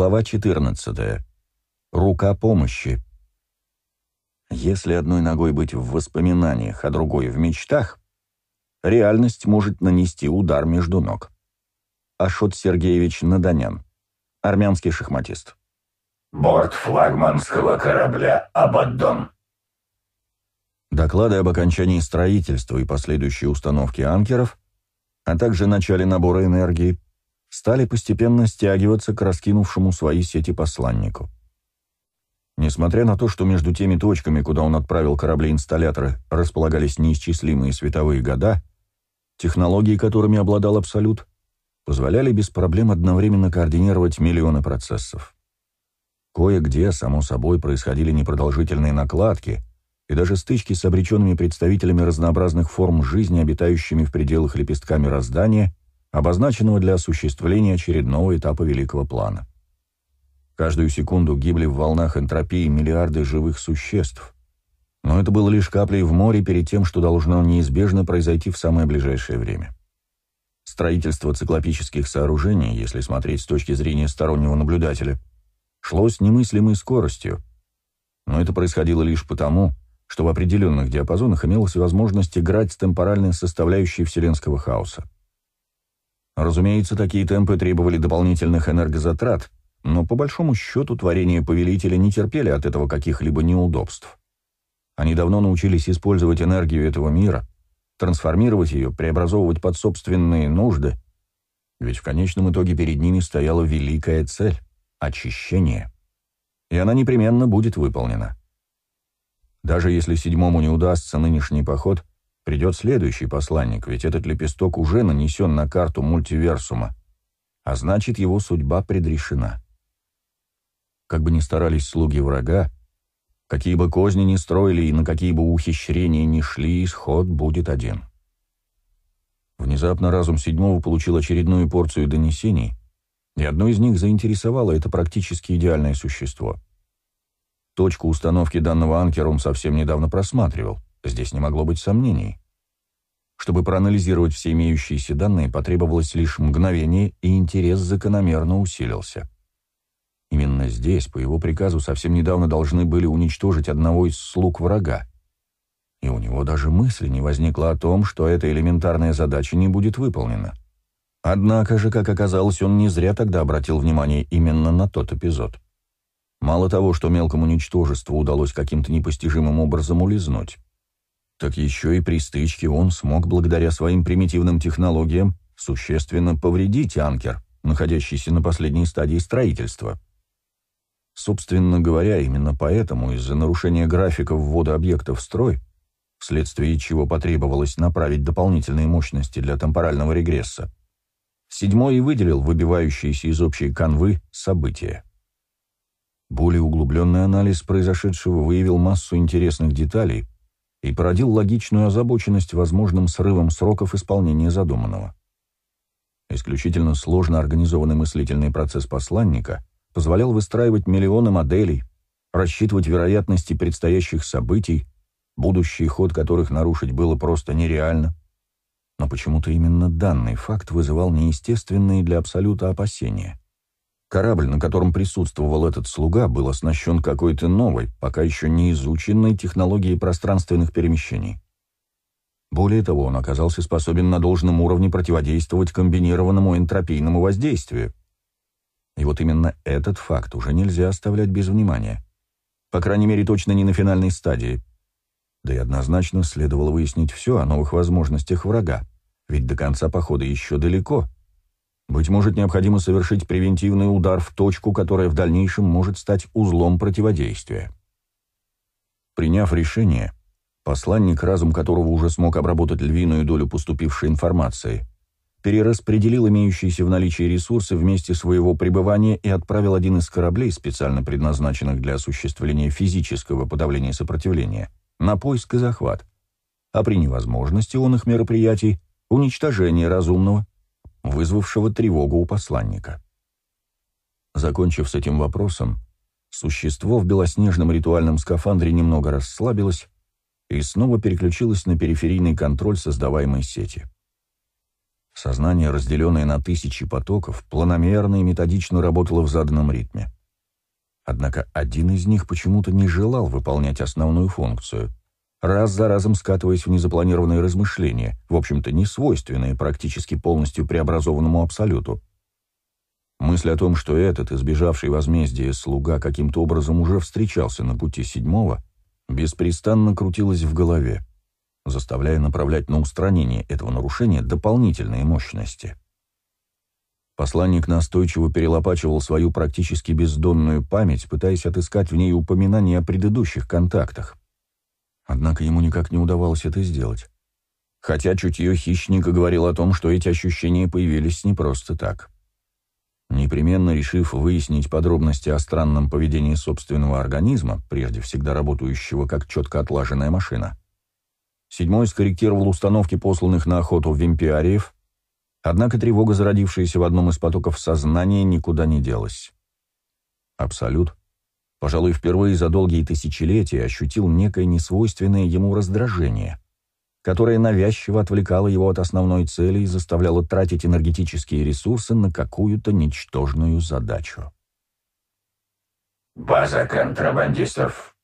Глава 14. Рука помощи. Если одной ногой быть в воспоминаниях, а другой в мечтах, реальность может нанести удар между ног. Ашот Сергеевич Наданян, армянский шахматист. Борт флагманского корабля «Абаддон». Доклады об окончании строительства и последующей установки анкеров, а также начале набора энергии, стали постепенно стягиваться к раскинувшему свои сети посланнику. Несмотря на то, что между теми точками, куда он отправил корабли-инсталляторы, располагались неисчислимые световые года, технологии, которыми обладал Абсолют, позволяли без проблем одновременно координировать миллионы процессов. Кое-где, само собой, происходили непродолжительные накладки и даже стычки с обреченными представителями разнообразных форм жизни, обитающими в пределах лепестка мироздания, обозначенного для осуществления очередного этапа великого плана. Каждую секунду гибли в волнах энтропии миллиарды живых существ, но это было лишь каплей в море перед тем, что должно неизбежно произойти в самое ближайшее время. Строительство циклопических сооружений, если смотреть с точки зрения стороннего наблюдателя, шло с немыслимой скоростью, но это происходило лишь потому, что в определенных диапазонах имелась возможность играть с темпоральной составляющей вселенского хаоса. Разумеется, такие темпы требовали дополнительных энергозатрат, но по большому счету творения повелителя не терпели от этого каких-либо неудобств. Они давно научились использовать энергию этого мира, трансформировать ее, преобразовывать под собственные нужды, ведь в конечном итоге перед ними стояла великая цель — очищение. И она непременно будет выполнена. Даже если седьмому не удастся нынешний поход, Придет следующий посланник, ведь этот лепесток уже нанесен на карту мультиверсума, а значит, его судьба предрешена. Как бы ни старались слуги врага, какие бы козни ни строили и на какие бы ухищрения ни шли, исход будет один. Внезапно разум седьмого получил очередную порцию донесений, и одно из них заинтересовало это практически идеальное существо. Точку установки данного анкера он совсем недавно просматривал — Здесь не могло быть сомнений. Чтобы проанализировать все имеющиеся данные, потребовалось лишь мгновение, и интерес закономерно усилился. Именно здесь, по его приказу, совсем недавно должны были уничтожить одного из слуг врага. И у него даже мысли не возникло о том, что эта элементарная задача не будет выполнена. Однако же, как оказалось, он не зря тогда обратил внимание именно на тот эпизод. Мало того, что мелкому ничтожеству удалось каким-то непостижимым образом улизнуть, так еще и при стычке он смог благодаря своим примитивным технологиям существенно повредить анкер, находящийся на последней стадии строительства. Собственно говоря, именно поэтому из-за нарушения графика ввода объектов в строй, вследствие чего потребовалось направить дополнительные мощности для темпорального регресса, седьмой и выделил выбивающиеся из общей канвы события. Более углубленный анализ произошедшего выявил массу интересных деталей, и породил логичную озабоченность возможным срывом сроков исполнения задуманного. Исключительно сложно организованный мыслительный процесс посланника позволял выстраивать миллионы моделей, рассчитывать вероятности предстоящих событий, будущий ход которых нарушить было просто нереально. Но почему-то именно данный факт вызывал неестественные для Абсолюта опасения. Корабль, на котором присутствовал этот слуга, был оснащен какой-то новой, пока еще не изученной технологией пространственных перемещений. Более того, он оказался способен на должном уровне противодействовать комбинированному энтропийному воздействию. И вот именно этот факт уже нельзя оставлять без внимания. По крайней мере, точно не на финальной стадии. Да и однозначно следовало выяснить все о новых возможностях врага, ведь до конца похода еще далеко — быть может, необходимо совершить превентивный удар в точку, которая в дальнейшем может стать узлом противодействия. Приняв решение, посланник, разум которого уже смог обработать львиную долю поступившей информации, перераспределил имеющиеся в наличии ресурсы вместе своего пребывания и отправил один из кораблей, специально предназначенных для осуществления физического подавления сопротивления, на поиск и захват, а при невозможности он их мероприятий — уничтожение разумного вызвавшего тревогу у посланника. Закончив с этим вопросом, существо в белоснежном ритуальном скафандре немного расслабилось и снова переключилось на периферийный контроль создаваемой сети. Сознание, разделенное на тысячи потоков, планомерно и методично работало в заданном ритме. Однако один из них почему-то не желал выполнять основную функцию, раз за разом скатываясь в незапланированные размышления, в общем-то не свойственные практически полностью преобразованному абсолюту. Мысль о том, что этот, избежавший возмездия слуга, каким-то образом уже встречался на пути седьмого, беспрестанно крутилась в голове, заставляя направлять на устранение этого нарушения дополнительные мощности. Посланник настойчиво перелопачивал свою практически бездонную память, пытаясь отыскать в ней упоминания о предыдущих контактах. Однако ему никак не удавалось это сделать. Хотя чутье хищника говорило о том, что эти ощущения появились не просто так. Непременно решив выяснить подробности о странном поведении собственного организма, прежде всегда работающего как четко отлаженная машина, седьмой скорректировал установки посланных на охоту вимпиариев, однако тревога, зародившаяся в одном из потоков сознания, никуда не делась. Абсолют, пожалуй, впервые за долгие тысячелетия ощутил некое несвойственное ему раздражение — которая навязчиво отвлекала его от основной цели и заставляла тратить энергетические ресурсы на какую-то ничтожную задачу. «База контрабандистов».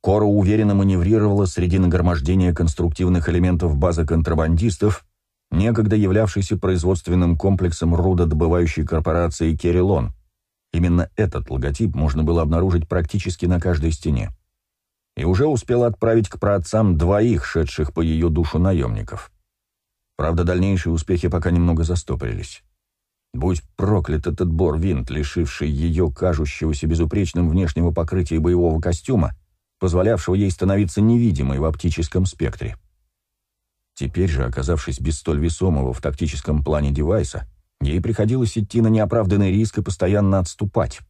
Кора уверенно маневрировала среди нагромождения конструктивных элементов базы контрабандистов, некогда являвшейся производственным комплексом рудодобывающей корпорации «Керилон». Именно этот логотип можно было обнаружить практически на каждой стене и уже успела отправить к праотцам двоих, шедших по ее душу наемников. Правда, дальнейшие успехи пока немного застопорились. Будь проклят этот Бор-Винт, лишивший ее кажущегося безупречным внешнего покрытия боевого костюма, позволявшего ей становиться невидимой в оптическом спектре. Теперь же, оказавшись без столь весомого в тактическом плане девайса, ей приходилось идти на неоправданный риск и постоянно отступать.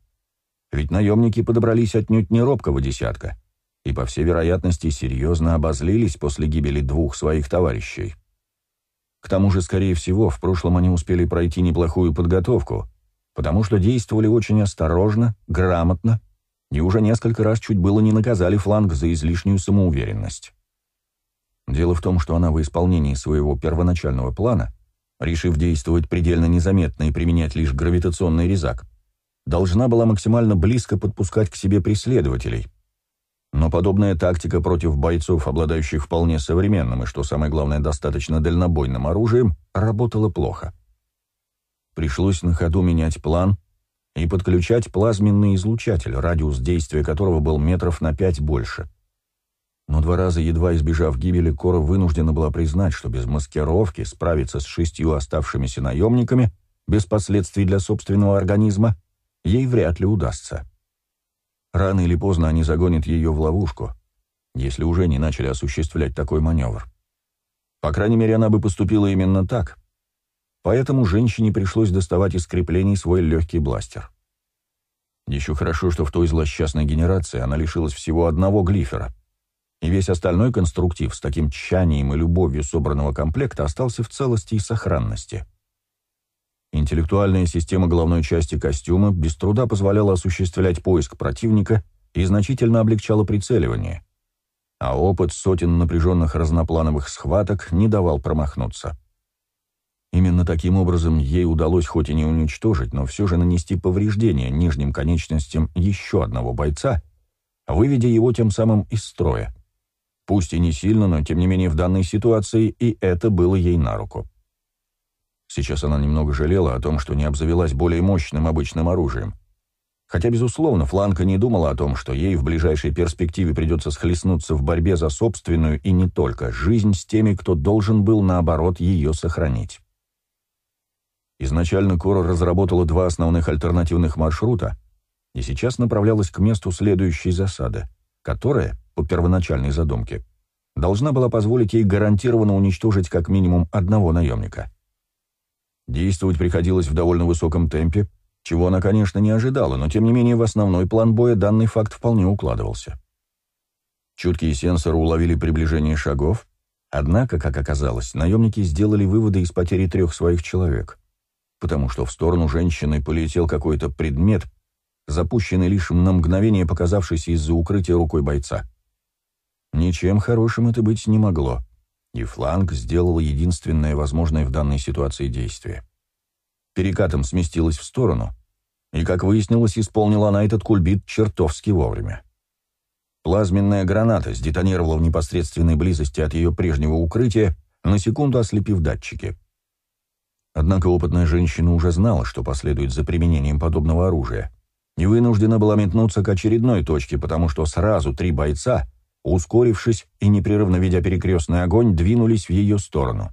Ведь наемники подобрались отнюдь не робкого десятка, и, по всей вероятности, серьезно обозлились после гибели двух своих товарищей. К тому же, скорее всего, в прошлом они успели пройти неплохую подготовку, потому что действовали очень осторожно, грамотно, и уже несколько раз чуть было не наказали фланг за излишнюю самоуверенность. Дело в том, что она в исполнении своего первоначального плана, решив действовать предельно незаметно и применять лишь гравитационный резак, должна была максимально близко подпускать к себе преследователей, но подобная тактика против бойцов, обладающих вполне современным и, что самое главное, достаточно дальнобойным оружием, работала плохо. Пришлось на ходу менять план и подключать плазменный излучатель, радиус действия которого был метров на пять больше. Но два раза, едва избежав гибели, Кора вынуждена была признать, что без маскировки справиться с шестью оставшимися наемниками, без последствий для собственного организма, ей вряд ли удастся. Рано или поздно они загонят ее в ловушку, если уже не начали осуществлять такой маневр. По крайней мере, она бы поступила именно так. Поэтому женщине пришлось доставать из креплений свой легкий бластер. Еще хорошо, что в той злосчастной генерации она лишилась всего одного глифера, и весь остальной конструктив с таким тщанием и любовью собранного комплекта остался в целости и сохранности. Интеллектуальная система головной части костюма без труда позволяла осуществлять поиск противника и значительно облегчала прицеливание. А опыт сотен напряженных разноплановых схваток не давал промахнуться. Именно таким образом ей удалось хоть и не уничтожить, но все же нанести повреждения нижним конечностям еще одного бойца, выведя его тем самым из строя. Пусть и не сильно, но тем не менее в данной ситуации и это было ей на руку. Сейчас она немного жалела о том, что не обзавелась более мощным обычным оружием. Хотя, безусловно, Фланка не думала о том, что ей в ближайшей перспективе придется схлестнуться в борьбе за собственную и не только жизнь с теми, кто должен был, наоборот, ее сохранить. Изначально Кора разработала два основных альтернативных маршрута и сейчас направлялась к месту следующей засады, которая, по первоначальной задумке, должна была позволить ей гарантированно уничтожить как минимум одного наемника. Действовать приходилось в довольно высоком темпе, чего она, конечно, не ожидала, но тем не менее в основной план боя данный факт вполне укладывался. Чуткие сенсоры уловили приближение шагов, однако, как оказалось, наемники сделали выводы из потери трех своих человек, потому что в сторону женщины полетел какой-то предмет, запущенный лишь на мгновение показавшийся из-за укрытия рукой бойца. Ничем хорошим это быть не могло и фланг сделал единственное возможное в данной ситуации действие. Перекатом сместилась в сторону, и, как выяснилось, исполнила она этот кульбит чертовски вовремя. Плазменная граната сдетонировала в непосредственной близости от ее прежнего укрытия, на секунду ослепив датчики. Однако опытная женщина уже знала, что последует за применением подобного оружия, и вынуждена была метнуться к очередной точке, потому что сразу три бойца, ускорившись и непрерывно ведя перекрестный огонь, двинулись в ее сторону.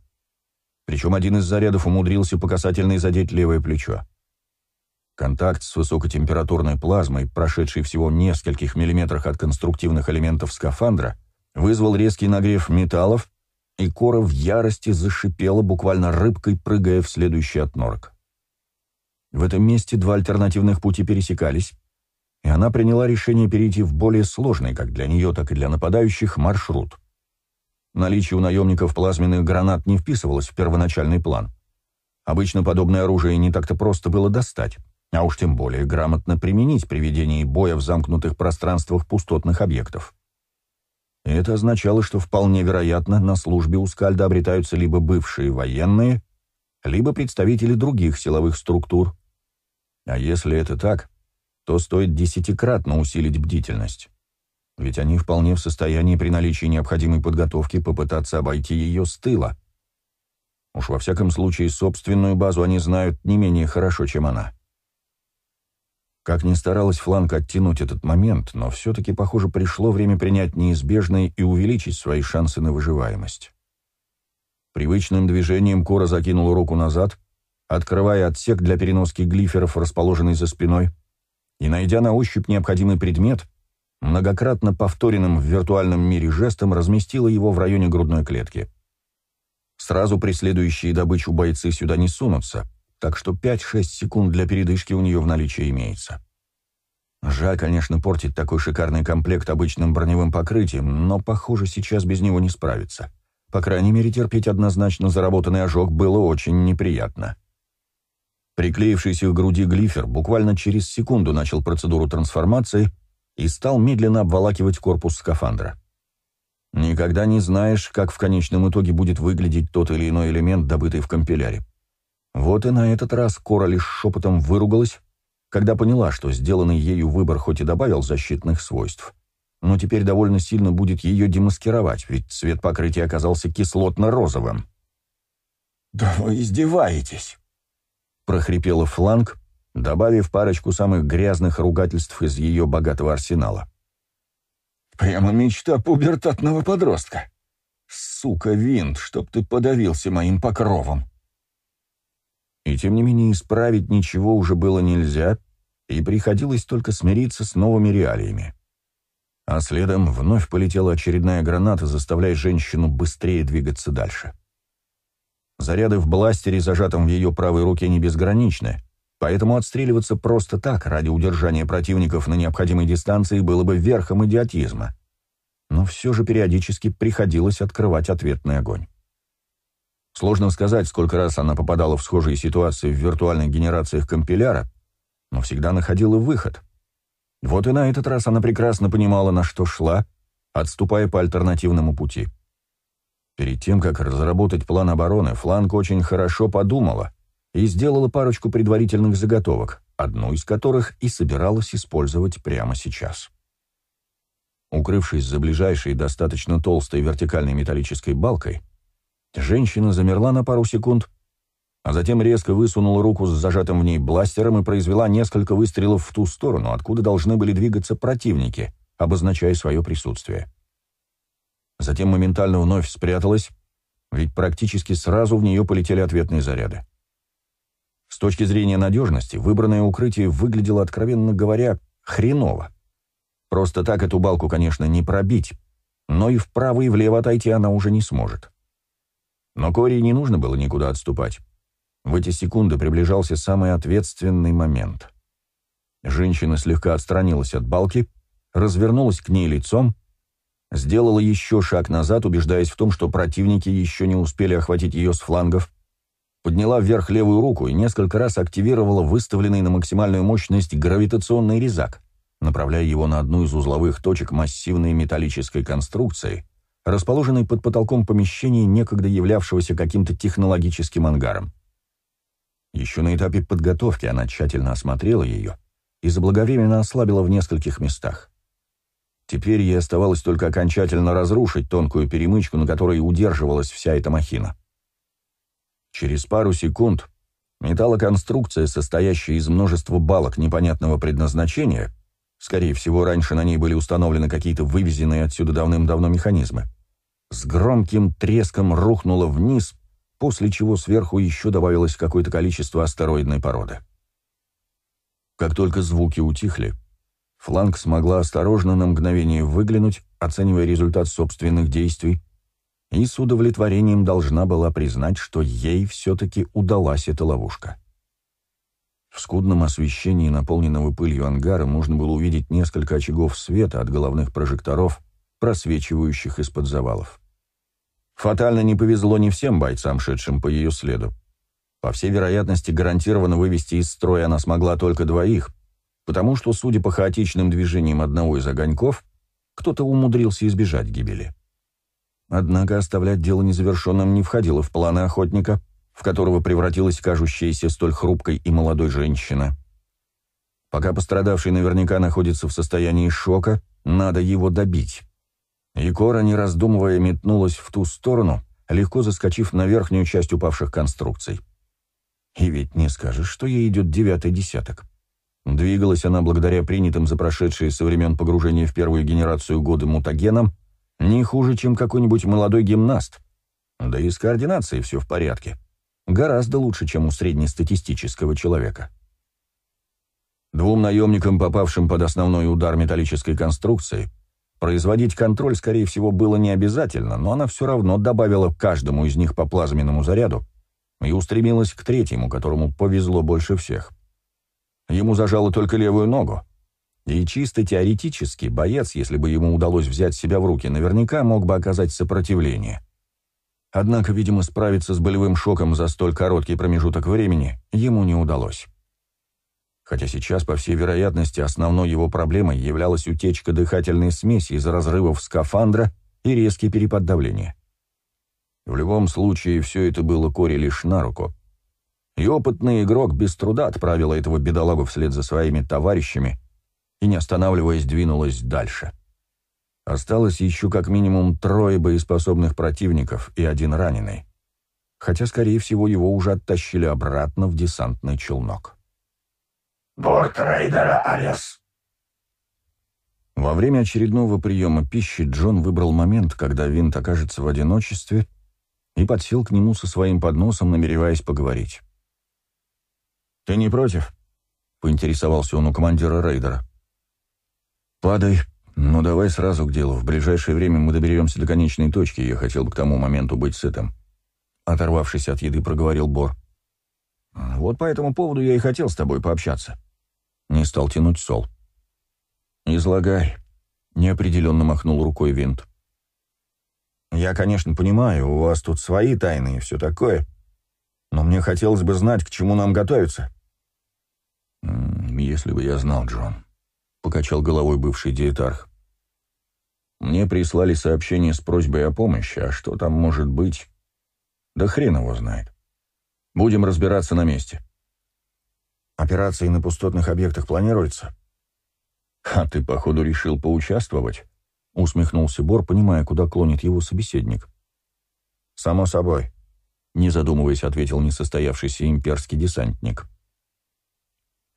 Причем один из зарядов умудрился по касательной задеть левое плечо. Контакт с высокотемпературной плазмой, прошедший всего в нескольких миллиметрах от конструктивных элементов скафандра, вызвал резкий нагрев металлов, и Кора в ярости зашипела, буквально рыбкой прыгая в следующий отнорок. В этом месте два альтернативных пути пересекались, и она приняла решение перейти в более сложный, как для нее, так и для нападающих, маршрут. Наличие у наемников плазменных гранат не вписывалось в первоначальный план. Обычно подобное оружие не так-то просто было достать а уж тем более грамотно применить при ведении боя в замкнутых пространствах пустотных объектов. это означало, что вполне вероятно на службе у Скальда обретаются либо бывшие военные, либо представители других силовых структур. А если это так, то стоит десятикратно усилить бдительность. Ведь они вполне в состоянии при наличии необходимой подготовки попытаться обойти ее с тыла. Уж во всяком случае собственную базу они знают не менее хорошо, чем она. Как ни старалась фланг оттянуть этот момент, но все-таки, похоже, пришло время принять неизбежное и увеличить свои шансы на выживаемость. Привычным движением Кора закинула руку назад, открывая отсек для переноски глиферов, расположенный за спиной, и, найдя на ощупь необходимый предмет, многократно повторенным в виртуальном мире жестом разместила его в районе грудной клетки. Сразу преследующие добычу бойцы сюда не сунутся — так что 5-6 секунд для передышки у нее в наличии имеется. Жаль, конечно, портить такой шикарный комплект обычным броневым покрытием, но, похоже, сейчас без него не справиться. По крайней мере, терпеть однозначно заработанный ожог было очень неприятно. Приклеившийся к груди глифер буквально через секунду начал процедуру трансформации и стал медленно обволакивать корпус скафандра. Никогда не знаешь, как в конечном итоге будет выглядеть тот или иной элемент, добытый в компиляре. Вот и на этот раз Кора лишь шепотом выругалась, когда поняла, что сделанный ею выбор хоть и добавил защитных свойств, но теперь довольно сильно будет ее демаскировать, ведь цвет покрытия оказался кислотно-розовым. «Да вы издеваетесь!» — прохрипела фланг, добавив парочку самых грязных ругательств из ее богатого арсенала. «Прямо мечта пубертатного подростка! Сука, винт, чтоб ты подавился моим покровом!» И тем не менее исправить ничего уже было нельзя, и приходилось только смириться с новыми реалиями. А следом вновь полетела очередная граната, заставляя женщину быстрее двигаться дальше. Заряды в бластере, зажатом в ее правой руке, не безграничны, поэтому отстреливаться просто так, ради удержания противников на необходимой дистанции, было бы верхом идиотизма. Но все же периодически приходилось открывать ответный огонь. Сложно сказать, сколько раз она попадала в схожие ситуации в виртуальных генерациях компиляра, но всегда находила выход. Вот и на этот раз она прекрасно понимала, на что шла, отступая по альтернативному пути. Перед тем, как разработать план обороны, Фланг очень хорошо подумала и сделала парочку предварительных заготовок, одну из которых и собиралась использовать прямо сейчас. Укрывшись за ближайшей достаточно толстой вертикальной металлической балкой, Женщина замерла на пару секунд, а затем резко высунула руку с зажатым в ней бластером и произвела несколько выстрелов в ту сторону, откуда должны были двигаться противники, обозначая свое присутствие. Затем моментально вновь спряталась, ведь практически сразу в нее полетели ответные заряды. С точки зрения надежности, выбранное укрытие выглядело, откровенно говоря, хреново. Просто так эту балку, конечно, не пробить, но и вправо и влево отойти она уже не сможет. Но Кори не нужно было никуда отступать. В эти секунды приближался самый ответственный момент. Женщина слегка отстранилась от балки, развернулась к ней лицом, сделала еще шаг назад, убеждаясь в том, что противники еще не успели охватить ее с флангов, подняла вверх левую руку и несколько раз активировала выставленный на максимальную мощность гравитационный резак, направляя его на одну из узловых точек массивной металлической конструкции, расположенной под потолком помещения, некогда являвшегося каким-то технологическим ангаром. Еще на этапе подготовки она тщательно осмотрела ее и заблаговременно ослабила в нескольких местах. Теперь ей оставалось только окончательно разрушить тонкую перемычку, на которой удерживалась вся эта махина. Через пару секунд металлоконструкция, состоящая из множества балок непонятного предназначения, скорее всего, раньше на ней были установлены какие-то вывезенные отсюда давным-давно механизмы, с громким треском рухнула вниз, после чего сверху еще добавилось какое-то количество астероидной породы. Как только звуки утихли, Фланг смогла осторожно на мгновение выглянуть, оценивая результат собственных действий, и с удовлетворением должна была признать, что ей все-таки удалась эта ловушка. В скудном освещении наполненного пылью ангара можно было увидеть несколько очагов света от головных прожекторов, просвечивающих из-под завалов. Фатально не повезло не всем бойцам, шедшим по ее следу. По всей вероятности, гарантированно вывести из строя она смогла только двоих, потому что, судя по хаотичным движениям одного из огоньков, кто-то умудрился избежать гибели. Однако оставлять дело незавершенным не входило в планы охотника, в которого превратилась кажущаяся столь хрупкой и молодой женщина. Пока пострадавший наверняка находится в состоянии шока, надо его добить. И Кора, не раздумывая, метнулась в ту сторону, легко заскочив на верхнюю часть упавших конструкций. И ведь не скажешь, что ей идет девятый десяток. Двигалась она благодаря принятым за прошедшие со времен погружения в первую генерацию годы мутагенам не хуже, чем какой-нибудь молодой гимнаст. Да и с координацией все в порядке. Гораздо лучше, чем у среднестатистического человека. Двум наемникам, попавшим под основной удар металлической конструкции, производить контроль, скорее всего, было не обязательно, но она все равно добавила каждому из них по плазменному заряду и устремилась к третьему, которому повезло больше всех. Ему зажало только левую ногу. И чисто теоретически боец, если бы ему удалось взять себя в руки, наверняка мог бы оказать сопротивление. Однако, видимо, справиться с болевым шоком за столь короткий промежуток времени ему не удалось. Хотя сейчас, по всей вероятности, основной его проблемой являлась утечка дыхательной смеси из разрывов скафандра и резкий перепад давления. В любом случае, все это было Коре лишь на руку и опытный игрок без труда отправила этого бедолагу вслед за своими товарищами и, не останавливаясь, двинулась дальше. Осталось еще как минимум трое боеспособных противников и один раненый. Хотя, скорее всего, его уже оттащили обратно в десантный челнок. «Борт рейдера Алис». Во время очередного приема пищи Джон выбрал момент, когда винт окажется в одиночестве, и подсел к нему со своим подносом, намереваясь поговорить. «Ты не против?» — поинтересовался он у командира рейдера. «Падай. Ну, давай сразу к делу. В ближайшее время мы доберемся до конечной точки, я хотел бы к тому моменту быть сытым». Оторвавшись от еды, проговорил Бор. «Вот по этому поводу я и хотел с тобой пообщаться». Не стал тянуть сол. «Излагай», — неопределенно махнул рукой Винт. «Я, конечно, понимаю, у вас тут свои тайны и все такое, но мне хотелось бы знать, к чему нам готовиться». «Если бы я знал, Джон», — покачал головой бывший диетарх. «Мне прислали сообщение с просьбой о помощи, а что там может быть? Да хрен его знает. Будем разбираться на месте». «Операции на пустотных объектах планируются?» «А ты, походу, решил поучаствовать?» — усмехнулся Бор, понимая, куда клонит его собеседник. «Само собой», — не задумываясь, ответил несостоявшийся имперский десантник.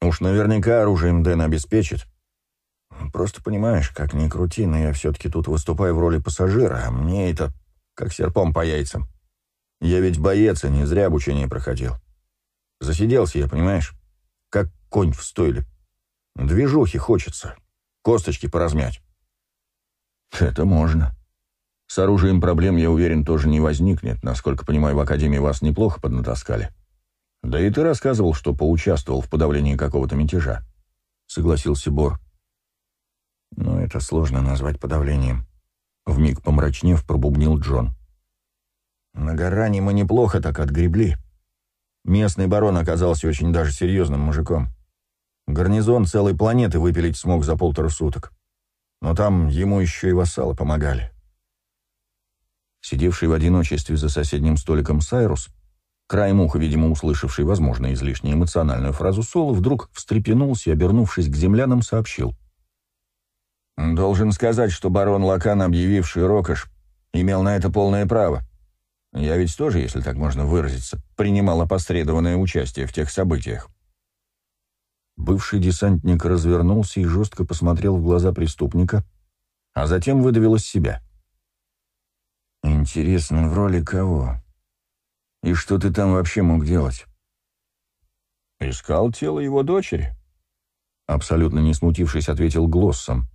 Уж наверняка оружием Дэн обеспечит. Просто понимаешь, как ни крути, но я все-таки тут выступаю в роли пассажира, а мне это как серпом по яйцам. Я ведь боец, и не зря обучение проходил. Засиделся я, понимаешь? Конь в стойле. Движухи хочется. Косточки поразмять. Это можно. С оружием проблем, я уверен, тоже не возникнет. Насколько понимаю, в Академии вас неплохо поднатаскали. «Да и ты рассказывал, что поучаствовал в подавлении какого-то мятежа», — согласился Бор. «Но это сложно назвать подавлением», — вмиг помрачнев пробубнил Джон. «На Гаране мы неплохо так отгребли. Местный барон оказался очень даже серьезным мужиком. Гарнизон целой планеты выпилить смог за полтора суток. Но там ему еще и вассалы помогали. Сидевший в одиночестве за соседним столиком Сайрус, краем уха, видимо, услышавший, возможно, излишне эмоциональную фразу Соло, вдруг встрепенулся и, обернувшись к землянам, сообщил. «Должен сказать, что барон Лакан, объявивший Рокош, имел на это полное право. Я ведь тоже, если так можно выразиться, принимал опосредованное участие в тех событиях». Бывший десантник развернулся и жестко посмотрел в глаза преступника, а затем выдавил из себя. «Интересно, в роли кого? И что ты там вообще мог делать?» «Искал тело его дочери», — абсолютно не смутившись, ответил Глоссом.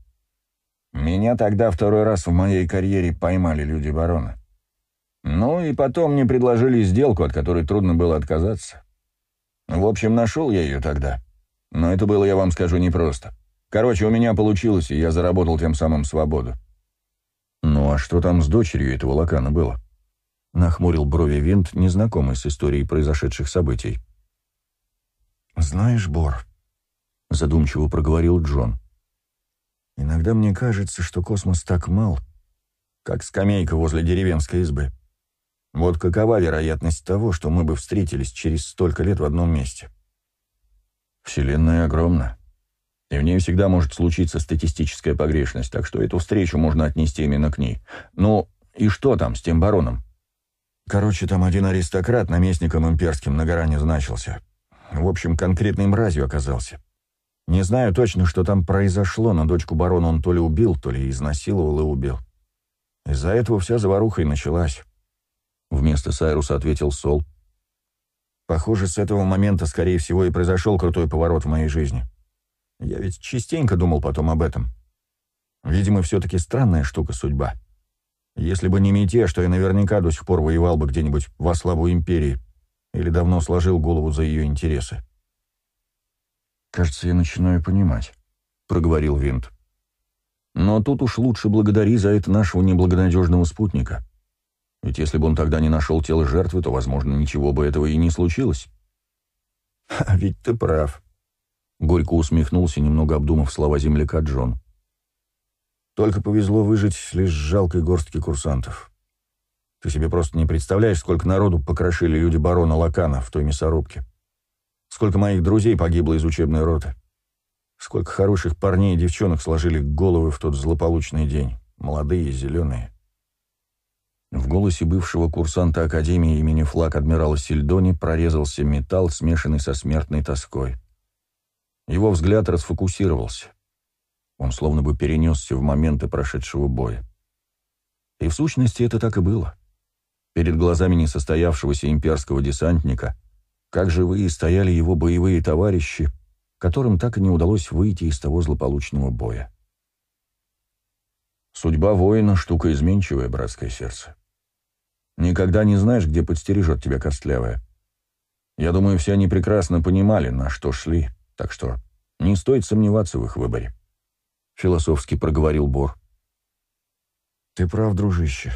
«Меня тогда второй раз в моей карьере поймали люди барона. Ну и потом мне предложили сделку, от которой трудно было отказаться. В общем, нашел я ее тогда. Но это было, я вам скажу, непросто. Короче, у меня получилось, и я заработал тем самым свободу. «Ну а что там с дочерью этого лакана было?» Нахмурил брови Винт, незнакомый с историей произошедших событий. «Знаешь, Бор», — задумчиво проговорил Джон, — «иногда мне кажется, что космос так мал, как скамейка возле деревенской избы. Вот какова вероятность того, что мы бы встретились через столько лет в одном месте?» «Вселенная огромна», и в ней всегда может случиться статистическая погрешность, так что эту встречу можно отнести именно к ней. Ну, и что там с тем бароном? Короче, там один аристократ наместником имперским на гора значился. В общем, конкретной мразью оказался. Не знаю точно, что там произошло, но дочку барона он то ли убил, то ли изнасиловал и убил. Из-за этого вся заваруха и началась. Вместо Сайруса ответил Сол. Похоже, с этого момента, скорее всего, и произошел крутой поворот в моей жизни. — я ведь частенько думал потом об этом. Видимо, все-таки странная штука судьба. Если бы не мятеж, что я наверняка до сих пор воевал бы где-нибудь во славу империи или давно сложил голову за ее интересы. «Кажется, я начинаю понимать», — проговорил Винт. «Но тут уж лучше благодари за это нашего неблагонадежного спутника. Ведь если бы он тогда не нашел тело жертвы, то, возможно, ничего бы этого и не случилось». «А ведь ты прав», Горько усмехнулся, немного обдумав слова земляка Джон. Только повезло выжить лишь жалкой горстке курсантов. Ты себе просто не представляешь, сколько народу покрошили люди барона Лакана в той мясорубке. Сколько моих друзей погибло из учебной роты. Сколько хороших парней и девчонок сложили головы в тот злополучный день. Молодые, зеленые. В голосе бывшего курсанта Академии имени флаг адмирала Сильдони прорезался металл, смешанный со смертной тоской. Его взгляд расфокусировался. Он словно бы перенесся в моменты прошедшего боя. И в сущности это так и было. Перед глазами несостоявшегося имперского десантника, как живые стояли его боевые товарищи, которым так и не удалось выйти из того злополучного боя. Судьба воина — штука изменчивая, братское сердце. Никогда не знаешь, где подстережет тебя костлявая. Я думаю, все они прекрасно понимали, на что шли. Так что не стоит сомневаться в их выборе. Философски проговорил Бор. Ты прав, дружище.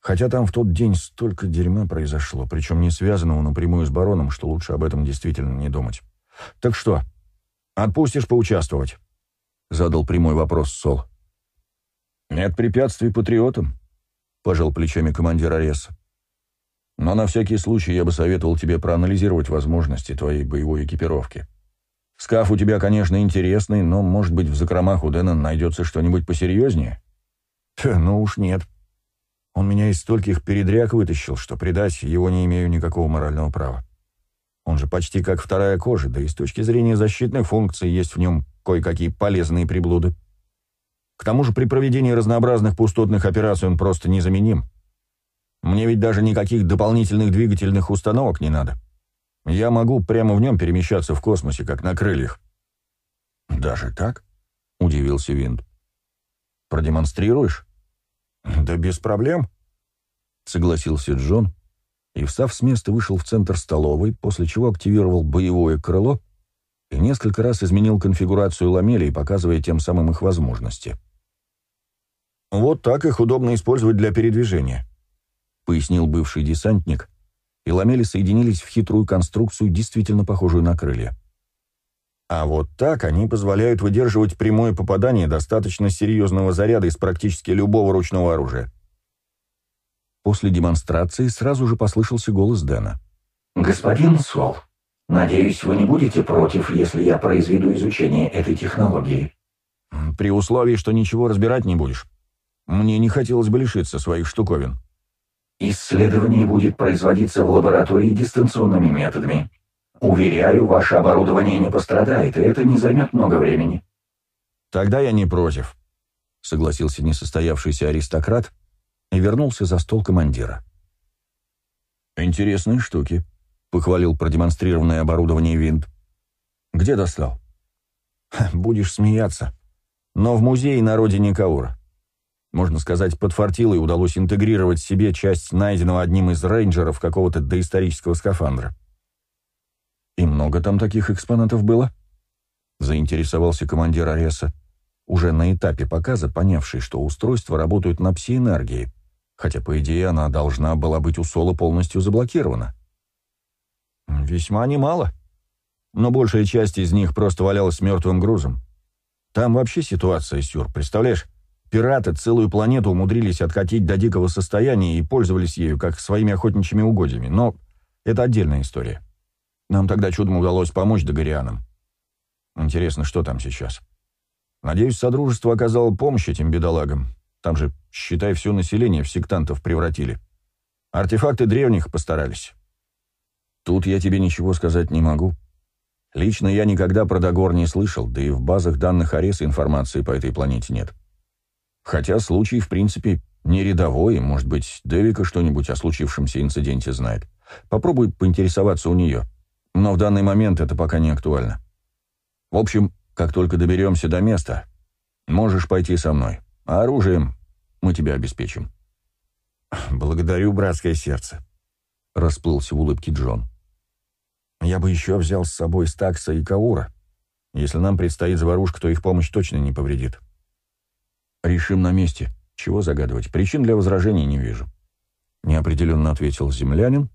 Хотя там в тот день столько дерьма произошло, причем не связанного напрямую с бароном, что лучше об этом действительно не думать. Так что, отпустишь поучаствовать? Задал прямой вопрос Сол. Нет препятствий патриотам, пожал плечами командир Ареса. Но на всякий случай я бы советовал тебе проанализировать возможности твоей боевой экипировки. Скаф у тебя, конечно, интересный, но, может быть, в закромах у Дэна найдется что-нибудь посерьезнее? Ну уж нет. Он меня из стольких передряг вытащил, что предать его не имею никакого морального права. Он же почти как вторая кожа, да и с точки зрения защитных функций есть в нем кое-какие полезные приблуды. К тому же при проведении разнообразных пустотных операций он просто незаменим. Мне ведь даже никаких дополнительных двигательных установок не надо. Я могу прямо в нем перемещаться в космосе, как на крыльях». «Даже так?» — удивился Винт. «Продемонстрируешь?» «Да без проблем», — согласился Джон и, встав с места, вышел в центр столовой, после чего активировал боевое крыло и несколько раз изменил конфигурацию ламелей, показывая тем самым их возможности. «Вот так их удобно использовать для передвижения», — пояснил бывший десантник, и ламели соединились в хитрую конструкцию, действительно похожую на крылья. А вот так они позволяют выдерживать прямое попадание достаточно серьезного заряда из практически любого ручного оружия. После демонстрации сразу же послышался голос Дэна. «Господин Сол, надеюсь, вы не будете против, если я произведу изучение этой технологии?» «При условии, что ничего разбирать не будешь. Мне не хотелось бы лишиться своих штуковин». «Исследование будет производиться в лаборатории дистанционными методами. Уверяю, ваше оборудование не пострадает, и это не займет много времени». «Тогда я не против», — согласился несостоявшийся аристократ и вернулся за стол командира. «Интересные штуки», — похвалил продемонстрированное оборудование винт. «Где достал?» «Будешь смеяться. Но в музее на родине Каура. Можно сказать, подфартило и удалось интегрировать себе часть найденного одним из рейнджеров какого-то доисторического скафандра. «И много там таких экспонатов было?» — заинтересовался командир Ареса, уже на этапе показа понявший, что устройства работают на псиэнергии, хотя, по идее, она должна была быть у Соло полностью заблокирована. «Весьма немало. Но большая часть из них просто валялась мертвым грузом. Там вообще ситуация сюр, представляешь? Пираты целую планету умудрились откатить до дикого состояния и пользовались ею как своими охотничьими угодьями, но это отдельная история. Нам тогда чудом удалось помочь догорианам. Интересно, что там сейчас? Надеюсь, Содружество оказало помощь этим бедолагам. Там же, считай, все население в сектантов превратили. Артефакты древних постарались. Тут я тебе ничего сказать не могу. Лично я никогда про Дагор не слышал, да и в базах данных Ареса информации по этой планете нет. Хотя случай, в принципе, не рядовой, может быть, Девика что-нибудь о случившемся инциденте знает. Попробуй поинтересоваться у нее. Но в данный момент это пока не актуально. В общем, как только доберемся до места, можешь пойти со мной. А оружием мы тебя обеспечим. Благодарю, братское сердце. Расплылся в улыбке Джон. Я бы еще взял с собой Стакса и Каура. Если нам предстоит заварушка, то их помощь точно не повредит. «Решим на месте. Чего загадывать? Причин для возражений не вижу». Неопределенно ответил землянин,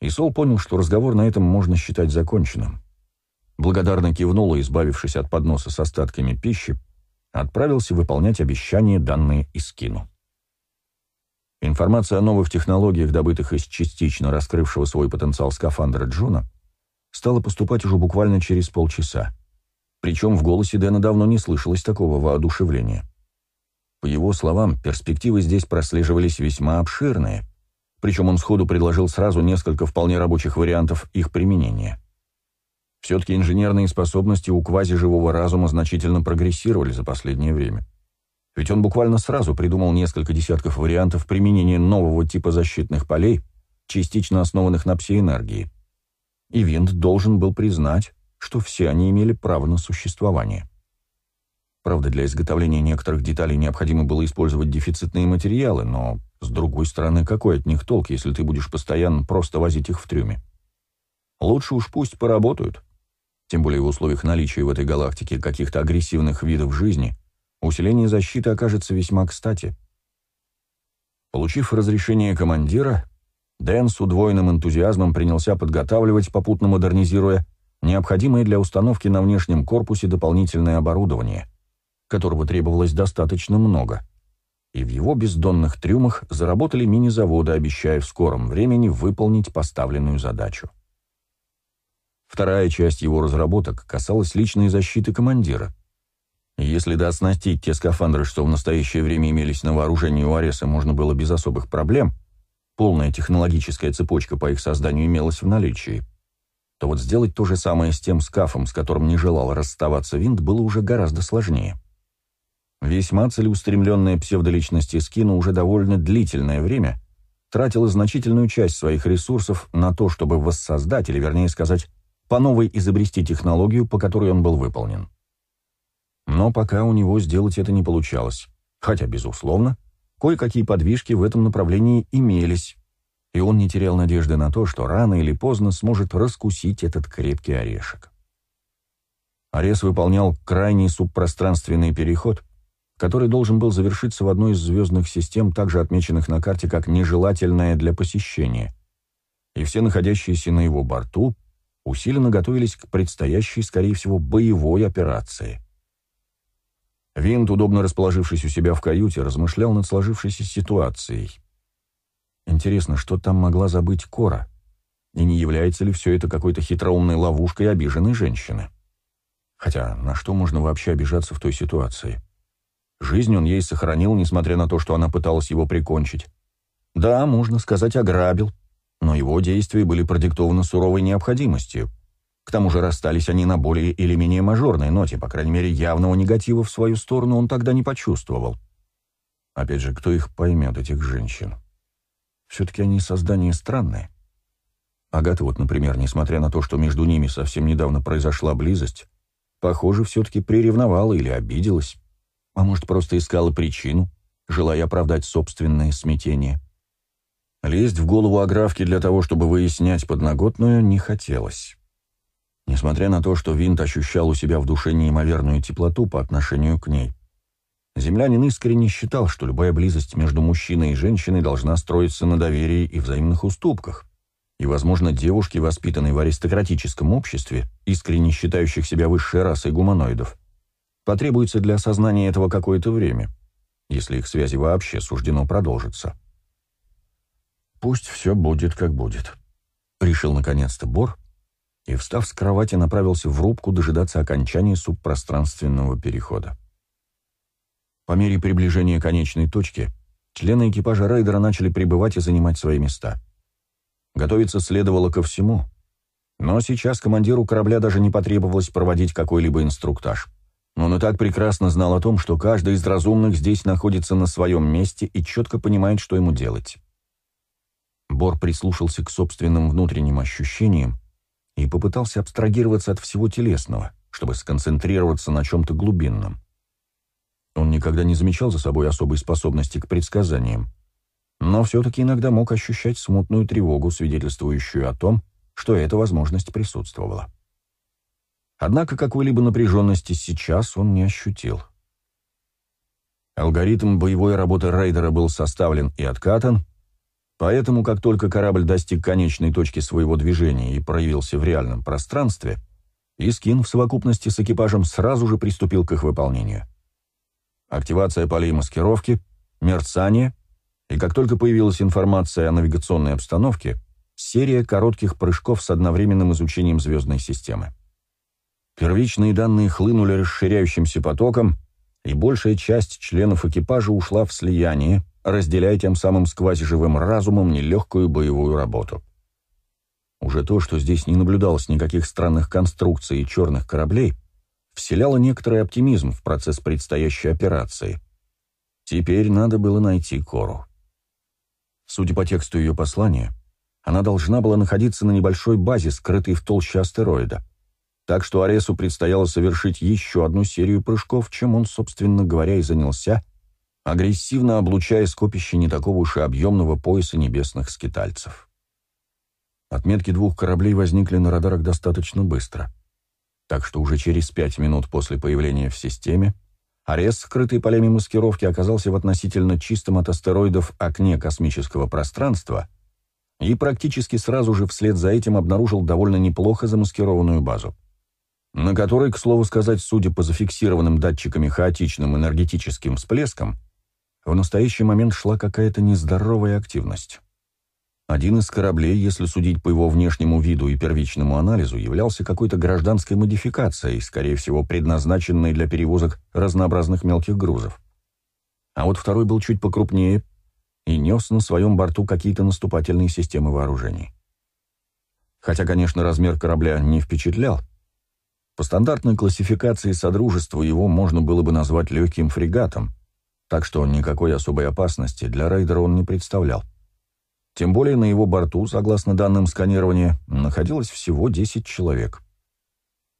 и Сол понял, что разговор на этом можно считать законченным. Благодарно кивнул и, избавившись от подноса с остатками пищи, отправился выполнять обещания, данные Искину. Информация о новых технологиях, добытых из частично раскрывшего свой потенциал скафандра Джона, стала поступать уже буквально через полчаса. Причем в голосе Дэна давно не слышалось такого воодушевления. По его словам, перспективы здесь прослеживались весьма обширные, причем он сходу предложил сразу несколько вполне рабочих вариантов их применения. Все-таки инженерные способности у квазиживого разума значительно прогрессировали за последнее время. Ведь он буквально сразу придумал несколько десятков вариантов применения нового типа защитных полей, частично основанных на псиэнергии. И Винт должен был признать, что все они имели право на существование. Правда, для изготовления некоторых деталей необходимо было использовать дефицитные материалы, но, с другой стороны, какой от них толк, если ты будешь постоянно просто возить их в трюме? Лучше уж пусть поработают. Тем более в условиях наличия в этой галактике каких-то агрессивных видов жизни, усиление защиты окажется весьма кстати. Получив разрешение командира, Дэн с удвоенным энтузиазмом принялся подготавливать, попутно модернизируя, необходимое для установки на внешнем корпусе дополнительное оборудование — которого требовалось достаточно много. И в его бездонных трюмах заработали мини-заводы, обещая в скором времени выполнить поставленную задачу. Вторая часть его разработок касалась личной защиты командира. Если дооснастить те скафандры, что в настоящее время имелись на вооружении у Ареса, можно было без особых проблем, полная технологическая цепочка по их созданию имелась в наличии, то вот сделать то же самое с тем скафом, с которым не желал расставаться винт, было уже гораздо сложнее. Весьма целеустремленная псевдоличность Искина уже довольно длительное время тратила значительную часть своих ресурсов на то, чтобы воссоздать, или вернее сказать, по новой изобрести технологию, по которой он был выполнен. Но пока у него сделать это не получалось, хотя, безусловно, кое-какие подвижки в этом направлении имелись, и он не терял надежды на то, что рано или поздно сможет раскусить этот крепкий орешек. Арес выполнял крайний субпространственный переход — который должен был завершиться в одной из звездных систем, также отмеченных на карте как нежелательная для посещения. И все находящиеся на его борту усиленно готовились к предстоящей, скорее всего, боевой операции. Винт, удобно расположившись у себя в каюте, размышлял над сложившейся ситуацией. Интересно, что там могла забыть Кора? И не является ли все это какой-то хитроумной ловушкой обиженной женщины? Хотя на что можно вообще обижаться в той ситуации? Жизнь он ей сохранил, несмотря на то, что она пыталась его прикончить. Да, можно сказать, ограбил, но его действия были продиктованы суровой необходимостью. К тому же расстались они на более или менее мажорной ноте, по крайней мере, явного негатива в свою сторону он тогда не почувствовал. Опять же, кто их поймет, этих женщин? Все-таки они создания странные. Агата вот, например, несмотря на то, что между ними совсем недавно произошла близость, похоже, все-таки приревновала или обиделась. А может, просто искала причину, желая оправдать собственное смятение. Лезть в голову Аграфки для того, чтобы выяснять подноготную, не хотелось. Несмотря на то, что Винт ощущал у себя в душе неимоверную теплоту по отношению к ней, землянин искренне считал, что любая близость между мужчиной и женщиной должна строиться на доверии и взаимных уступках. И, возможно, девушки, воспитанные в аристократическом обществе, искренне считающих себя высшей расой гуманоидов, потребуется для осознания этого какое-то время, если их связи вообще суждено продолжиться. «Пусть все будет, как будет», — решил наконец-то Бор, и, встав с кровати, направился в рубку дожидаться окончания субпространственного перехода. По мере приближения конечной точки, члены экипажа рейдера начали прибывать и занимать свои места. Готовиться следовало ко всему, но сейчас командиру корабля даже не потребовалось проводить какой-либо инструктаж. Он и так прекрасно знал о том, что каждый из разумных здесь находится на своем месте и четко понимает, что ему делать. Бор прислушался к собственным внутренним ощущениям и попытался абстрагироваться от всего телесного, чтобы сконцентрироваться на чем-то глубинном. Он никогда не замечал за собой особой способности к предсказаниям, но все-таки иногда мог ощущать смутную тревогу, свидетельствующую о том, что эта возможность присутствовала. Однако какой-либо напряженности сейчас он не ощутил. Алгоритм боевой работы рейдера был составлен и откатан, Поэтому, как только корабль достиг конечной точки своего движения и проявился в реальном пространстве, Искин в совокупности с экипажем сразу же приступил к их выполнению. Активация полей маскировки, мерцание, и как только появилась информация о навигационной обстановке, серия коротких прыжков с одновременным изучением звездной системы. Первичные данные хлынули расширяющимся потоком, и большая часть членов экипажа ушла в слияние, разделяя тем самым с квазиживым разумом нелегкую боевую работу. Уже то, что здесь не наблюдалось никаких странных конструкций и черных кораблей, вселяло некоторый оптимизм в процесс предстоящей операции. Теперь надо было найти Кору. Судя по тексту ее послания, она должна была находиться на небольшой базе, скрытой в толще астероида. Так что Аресу предстояло совершить еще одну серию прыжков, чем он, собственно говоря, и занялся, агрессивно облучая скопище не такого уж и объемного пояса небесных скитальцев. Отметки двух кораблей возникли на радарах достаточно быстро. Так что уже через пять минут после появления в системе Арес, скрытый полями маскировки, оказался в относительно чистом от астероидов окне космического пространства и практически сразу же вслед за этим обнаружил довольно неплохо замаскированную базу, на которой, к слову сказать, судя по зафиксированным датчиками хаотичным энергетическим всплескам, в настоящий момент шла какая-то нездоровая активность. Один из кораблей, если судить по его внешнему виду и первичному анализу, являлся какой-то гражданской модификацией, скорее всего, предназначенной для перевозок разнообразных мелких грузов. А вот второй был чуть покрупнее и нес на своем борту какие-то наступательные системы вооружений. Хотя, конечно, размер корабля не впечатлял. По стандартной классификации Содружества его можно было бы назвать легким фрегатом, так что никакой особой опасности для рейдера он не представлял. Тем более на его борту, согласно данным сканирования, находилось всего 10 человек.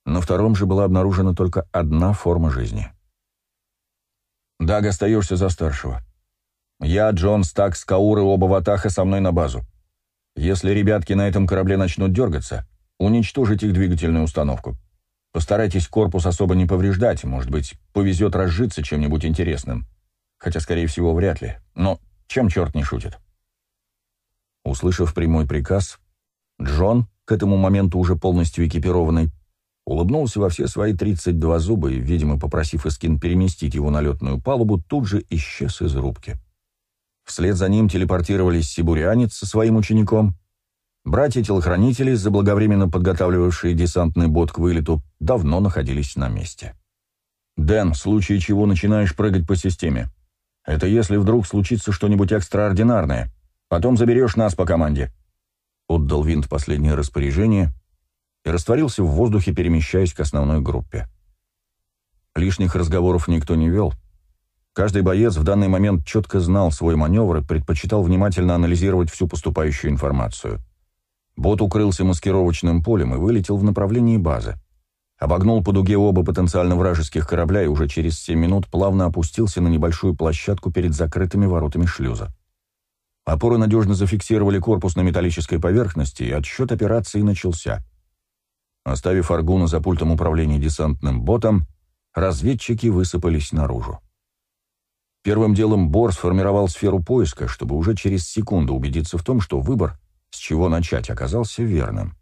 На втором же была обнаружена только одна форма жизни. «Даг, остаешься за старшего. Я, Джон, Стак, Скаур и оба Ватаха со мной на базу. Если ребятки на этом корабле начнут дергаться, уничтожить их двигательную установку. Постарайтесь корпус особо не повреждать, может быть, повезет разжиться чем-нибудь интересным хотя, скорее всего, вряд ли. Но чем черт не шутит? Услышав прямой приказ, Джон, к этому моменту уже полностью экипированный, улыбнулся во все свои 32 зуба и, видимо, попросив Искин переместить его на летную палубу, тут же исчез из рубки. Вслед за ним телепортировались сибурянец со своим учеником. Братья-телохранители, заблаговременно подготавливавшие десантный бот к вылету, давно находились на месте. «Дэн, в случае чего начинаешь прыгать по системе. Это если вдруг случится что-нибудь экстраординарное. Потом заберешь нас по команде». Отдал Винт последнее распоряжение и растворился в воздухе, перемещаясь к основной группе. Лишних разговоров никто не вел. Каждый боец в данный момент четко знал свой маневр и предпочитал внимательно анализировать всю поступающую информацию. Бот укрылся маскировочным полем и вылетел в направлении базы. Обогнул по дуге оба потенциально вражеских корабля и уже через 7 минут плавно опустился на небольшую площадку перед закрытыми воротами шлюза. Опоры надежно зафиксировали корпус на металлической поверхности, и отсчет операции начался. Оставив Аргуна за пультом управления десантным ботом, разведчики высыпались наружу. Первым делом Бор сформировал сферу поиска, чтобы уже через секунду убедиться в том, что выбор, с чего начать, оказался верным.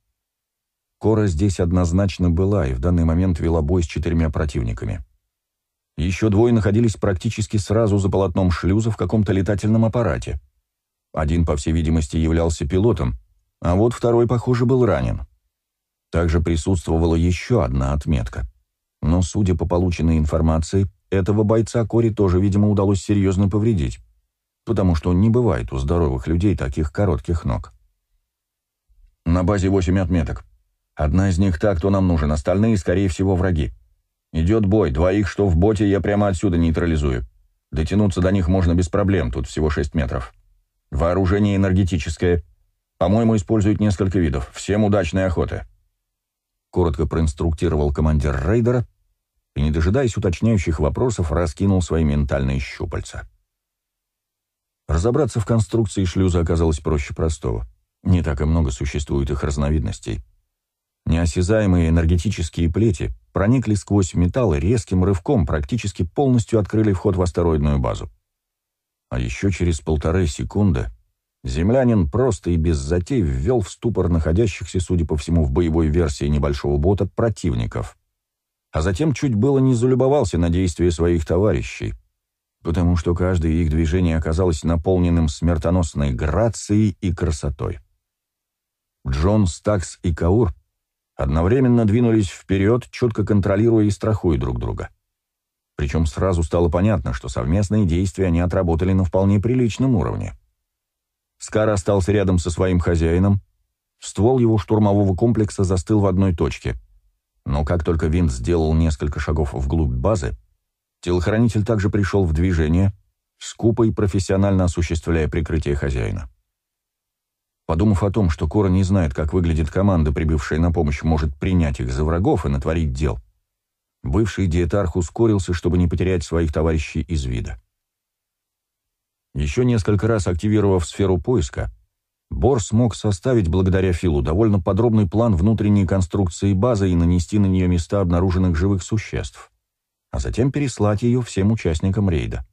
Кора здесь однозначно была и в данный момент вела бой с четырьмя противниками. Еще двое находились практически сразу за полотном шлюза в каком-то летательном аппарате. Один, по всей видимости, являлся пилотом, а вот второй, похоже, был ранен. Также присутствовала еще одна отметка. Но, судя по полученной информации, этого бойца Кори тоже, видимо, удалось серьезно повредить, потому что не бывает у здоровых людей таких коротких ног. На базе восемь отметок. Одна из них та, кто нам нужен, остальные, скорее всего, враги. Идет бой, двоих, что в боте, я прямо отсюда нейтрализую. Дотянуться до них можно без проблем, тут всего шесть метров. Вооружение энергетическое. По-моему, используют несколько видов. Всем удачной охоты коротко проинструктировал командир рейдера и, не дожидаясь уточняющих вопросов, раскинул свои ментальные щупальца. Разобраться в конструкции шлюза оказалось проще простого. Не так и много существует их разновидностей. Неосязаемые энергетические плети проникли сквозь металл и резким рывком практически полностью открыли вход в астероидную базу. А еще через полторы секунды Землянин просто и без затей ввел в ступор находящихся, судя по всему, в боевой версии небольшого бота противников. А затем чуть было не залюбовался на действия своих товарищей, потому что каждое их движение оказалось наполненным смертоносной грацией и красотой. Джон, Стакс и Каур одновременно двинулись вперед, четко контролируя и страхуя друг друга. Причем сразу стало понятно, что совместные действия они отработали на вполне приличном уровне. Скар остался рядом со своим хозяином. Ствол его штурмового комплекса застыл в одной точке. Но как только Винт сделал несколько шагов вглубь базы, телохранитель также пришел в движение, скупо и профессионально осуществляя прикрытие хозяина. Подумав о том, что Кора не знает, как выглядит команда, прибывшая на помощь, может принять их за врагов и натворить дел, бывший диетарх ускорился, чтобы не потерять своих товарищей из вида. Еще несколько раз активировав сферу поиска, Бор смог составить благодаря Филу довольно подробный план внутренней конструкции базы и нанести на нее места обнаруженных живых существ, а затем переслать ее всем участникам рейда.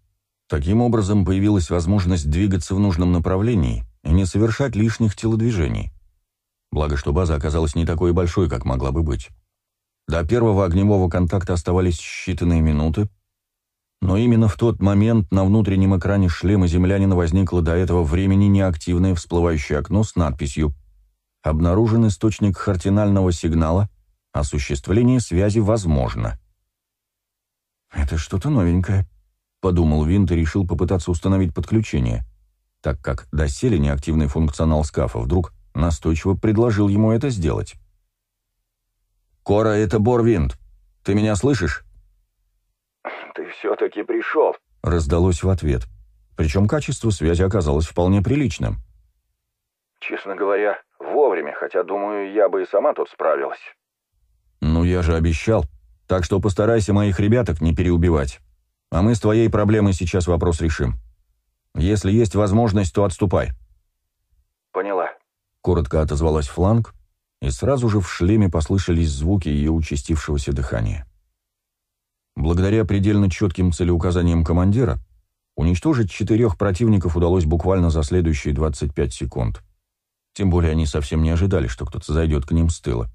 Таким образом, появилась возможность двигаться в нужном направлении и не совершать лишних телодвижений. Благо, что база оказалась не такой большой, как могла бы быть. До первого огневого контакта оставались считанные минуты, но именно в тот момент на внутреннем экране шлема землянина возникло до этого времени неактивное всплывающее окно с надписью «Обнаружен источник хартинального сигнала. Осуществление связи возможно». «Это что-то новенькое», — подумал Винт и решил попытаться установить подключение, так как доселе неактивный функционал скафа вдруг настойчиво предложил ему это сделать. «Кора, это Борвинт. Ты меня слышишь?» все-таки пришел», — раздалось в ответ. Причем качество связи оказалось вполне приличным. «Честно говоря, вовремя, хотя, думаю, я бы и сама тут справилась». «Ну, я же обещал. Так что постарайся моих ребяток не переубивать. А мы с твоей проблемой сейчас вопрос решим. Если есть возможность, то отступай». «Поняла», — коротко отозвалась фланг, и сразу же в шлеме послышались звуки ее участившегося дыхания. Благодаря предельно четким целеуказаниям командира, уничтожить четырех противников удалось буквально за следующие 25 секунд. Тем более они совсем не ожидали, что кто-то зайдет к ним с тыла.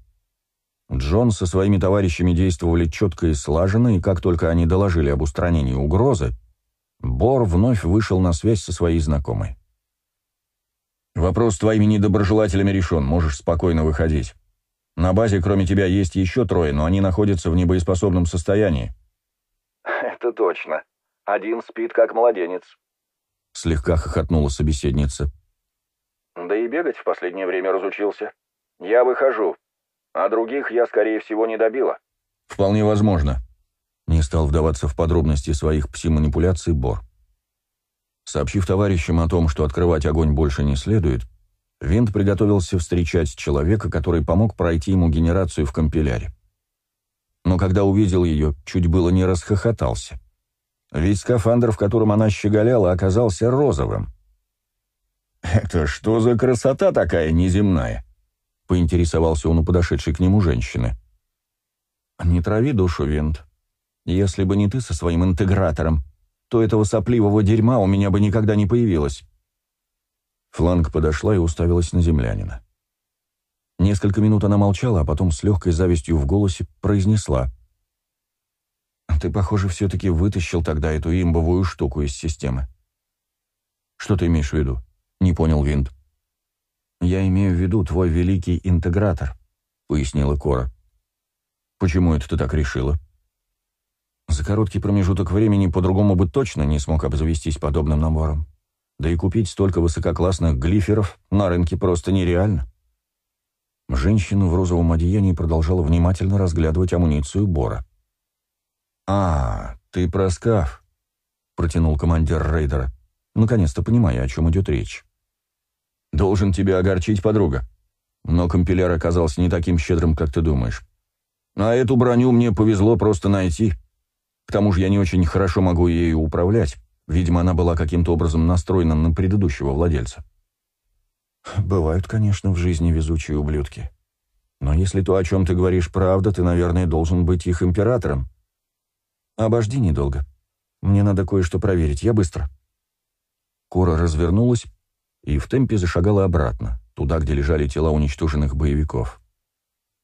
Джон со своими товарищами действовали четко и слаженно, и как только они доложили об устранении угрозы, Бор вновь вышел на связь со своей знакомой. «Вопрос с твоими недоброжелателями решен, можешь спокойно выходить. На базе, кроме тебя, есть еще трое, но они находятся в небоеспособном состоянии». «Это точно. Один спит, как младенец», — слегка хохотнула собеседница. «Да и бегать в последнее время разучился. Я выхожу, а других я, скорее всего, не добила». «Вполне возможно», — не стал вдаваться в подробности своих пси-манипуляций Бор. Сообщив товарищам о том, что открывать огонь больше не следует, Винт приготовился встречать человека, который помог пройти ему генерацию в компиляре. Но когда увидел ее, чуть было не расхохотался. Ведь скафандр, в котором она щеголяла, оказался розовым. «Это что за красота такая неземная?» — поинтересовался он у подошедшей к нему женщины. «Не трави душу, Винт. Если бы не ты со своим интегратором, то этого сопливого дерьма у меня бы никогда не появилось». Фланг подошла и уставилась на землянина. Несколько минут она молчала, а потом с легкой завистью в голосе произнесла. «Ты, похоже, все-таки вытащил тогда эту имбовую штуку из системы». «Что ты имеешь в виду?» — не понял Винт. «Я имею в виду твой великий интегратор», — пояснила Кора. «Почему это ты так решила?» «За короткий промежуток времени по-другому бы точно не смог обзавестись подобным набором. Да и купить столько высококлассных глиферов на рынке просто нереально». Женщина в розовом одеянии продолжала внимательно разглядывать амуницию Бора. «А, ты про скаф», — протянул командир рейдера, наконец-то понимая, о чем идет речь. «Должен тебя огорчить, подруга. Но компиляр оказался не таким щедрым, как ты думаешь. А эту броню мне повезло просто найти. К тому же я не очень хорошо могу ею управлять. Видимо, она была каким-то образом настроена на предыдущего владельца». «Бывают, конечно, в жизни везучие ублюдки. Но если то, о чем ты говоришь, правда, ты, наверное, должен быть их императором. Обожди недолго. Мне надо кое-что проверить. Я быстро». Кора развернулась и в темпе зашагала обратно, туда, где лежали тела уничтоженных боевиков.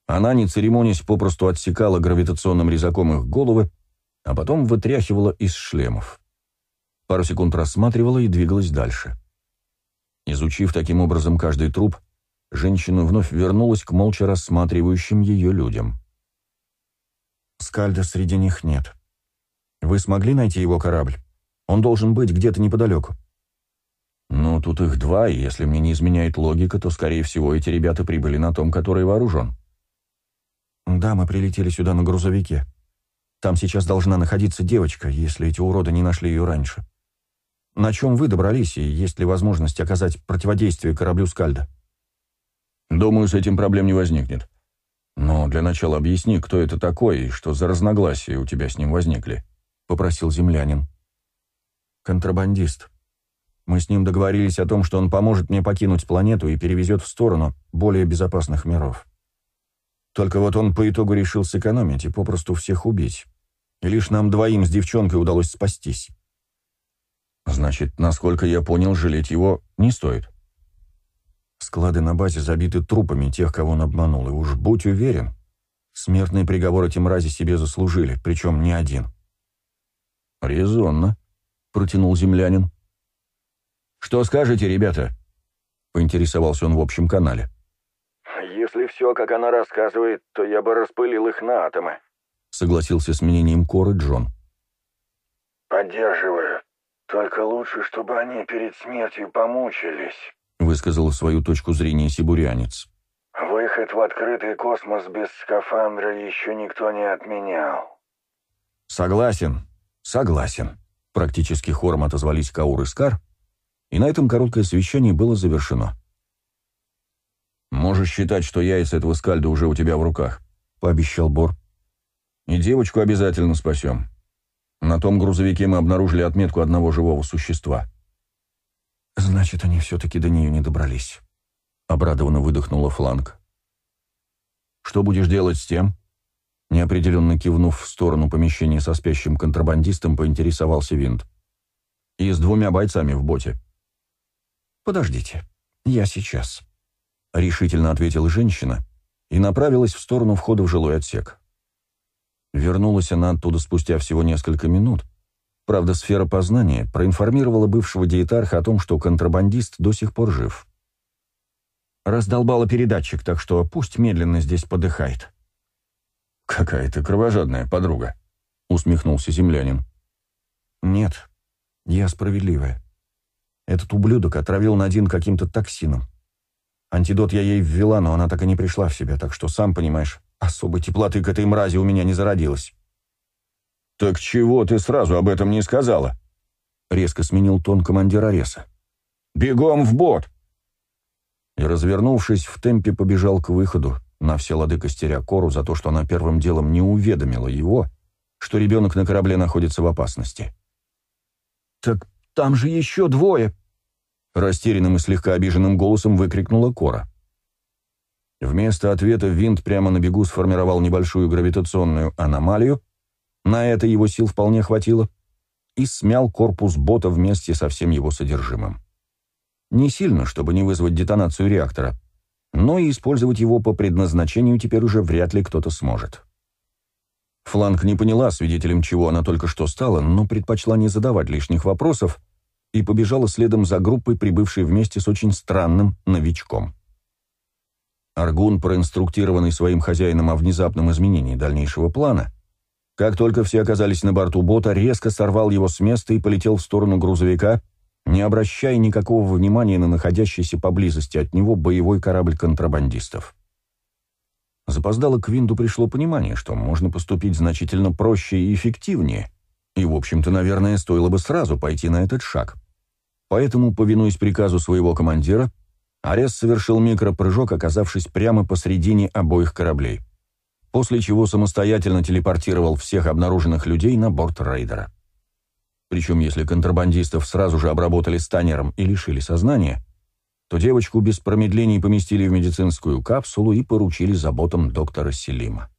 Она, не церемонясь, попросту отсекала гравитационным резаком их головы, а потом вытряхивала из шлемов. Пару секунд рассматривала и двигалась дальше. Изучив таким образом каждый труп, женщина вновь вернулась к молча рассматривающим ее людям. «Скальда среди них нет. Вы смогли найти его корабль? Он должен быть где-то неподалеку». «Ну, тут их два, и если мне не изменяет логика, то, скорее всего, эти ребята прибыли на том, который вооружен». «Да, мы прилетели сюда на грузовике. Там сейчас должна находиться девочка, если эти уроды не нашли ее раньше. На чем вы добрались, и есть ли возможность оказать противодействие кораблю «Скальда»?» «Думаю, с этим проблем не возникнет. Но для начала объясни, кто это такой и что за разногласия у тебя с ним возникли», — попросил землянин. «Контрабандист», мы с ним договорились о том, что он поможет мне покинуть планету и перевезет в сторону более безопасных миров. Только вот он по итогу решил сэкономить и попросту всех убить. И лишь нам двоим с девчонкой удалось спастись. Значит, насколько я понял, жалеть его не стоит. Склады на базе забиты трупами тех, кого он обманул, и уж будь уверен, смертный приговор эти мрази себе заслужили, причем не один. «Резонно», — протянул землянин. «Что скажете, ребята?» — поинтересовался он в общем канале. «Если все, как она рассказывает, то я бы распылил их на атомы», — согласился с мнением Коры Джон. «Поддерживаю. Только лучше, чтобы они перед смертью помучились», — высказал свою точку зрения сибурянец. «Выход в открытый космос без скафандра еще никто не отменял». «Согласен, согласен», — практически хором отозвались Каур и Скар, — и на этом короткое совещание было завершено. «Можешь считать, что яйца этого скальда уже у тебя в руках», — пообещал Бор. «И девочку обязательно спасем. На том грузовике мы обнаружили отметку одного живого существа». «Значит, они все-таки до нее не добрались», — обрадованно выдохнула фланг. «Что будешь делать с тем?» Неопределенно кивнув в сторону помещения со спящим контрабандистом, поинтересовался Винт. «И с двумя бойцами в боте». «Подождите, я сейчас», — решительно ответила женщина и направилась в сторону входа в жилой отсек. Вернулась она оттуда спустя всего несколько минут, Правда, сфера познания проинформировала бывшего диетарха о том, что контрабандист до сих пор жив. Раздолбала передатчик, так что пусть медленно здесь подыхает. «Какая ты кровожадная подруга», — усмехнулся землянин. «Нет, я справедливая. Этот ублюдок отравил Надин каким-то токсином. Антидот я ей ввела, но она так и не пришла в себя, так что, сам понимаешь, особой теплоты к этой мрази у меня не зародилось». «Так чего ты сразу об этом не сказала?» Резко сменил тон командир Ареса. «Бегом в бот!» И, развернувшись, в темпе побежал к выходу, на все лады костеря Кору за то, что она первым делом не уведомила его, что ребенок на корабле находится в опасности. «Так там же еще двое!» Растерянным и слегка обиженным голосом выкрикнула Кора. Вместо ответа винт прямо на бегу сформировал небольшую гравитационную аномалию, на это его сил вполне хватило, и смял корпус бота вместе со всем его содержимым. Не сильно, чтобы не вызвать детонацию реактора, но и использовать его по предназначению теперь уже вряд ли кто-то сможет. Фланг не поняла, свидетелем чего она только что стала, но предпочла не задавать лишних вопросов и побежала следом за группой, прибывшей вместе с очень странным новичком. Аргун, проинструктированный своим хозяином о внезапном изменении дальнейшего плана, как только все оказались на борту бота, резко сорвал его с места и полетел в сторону грузовика, не обращая никакого внимания на находящийся поблизости от него боевой корабль контрабандистов. Запоздало к Винду пришло понимание, что можно поступить значительно проще и эффективнее, и, в общем-то, наверное, стоило бы сразу пойти на этот шаг. Поэтому, повинуясь приказу своего командира, Арес совершил микропрыжок, оказавшись прямо посредине обоих кораблей после чего самостоятельно телепортировал всех обнаруженных людей на борт рейдера. Причем, если контрабандистов сразу же обработали станером и лишили сознания, то девочку без промедлений поместили в медицинскую капсулу и поручили заботам доктора Селима.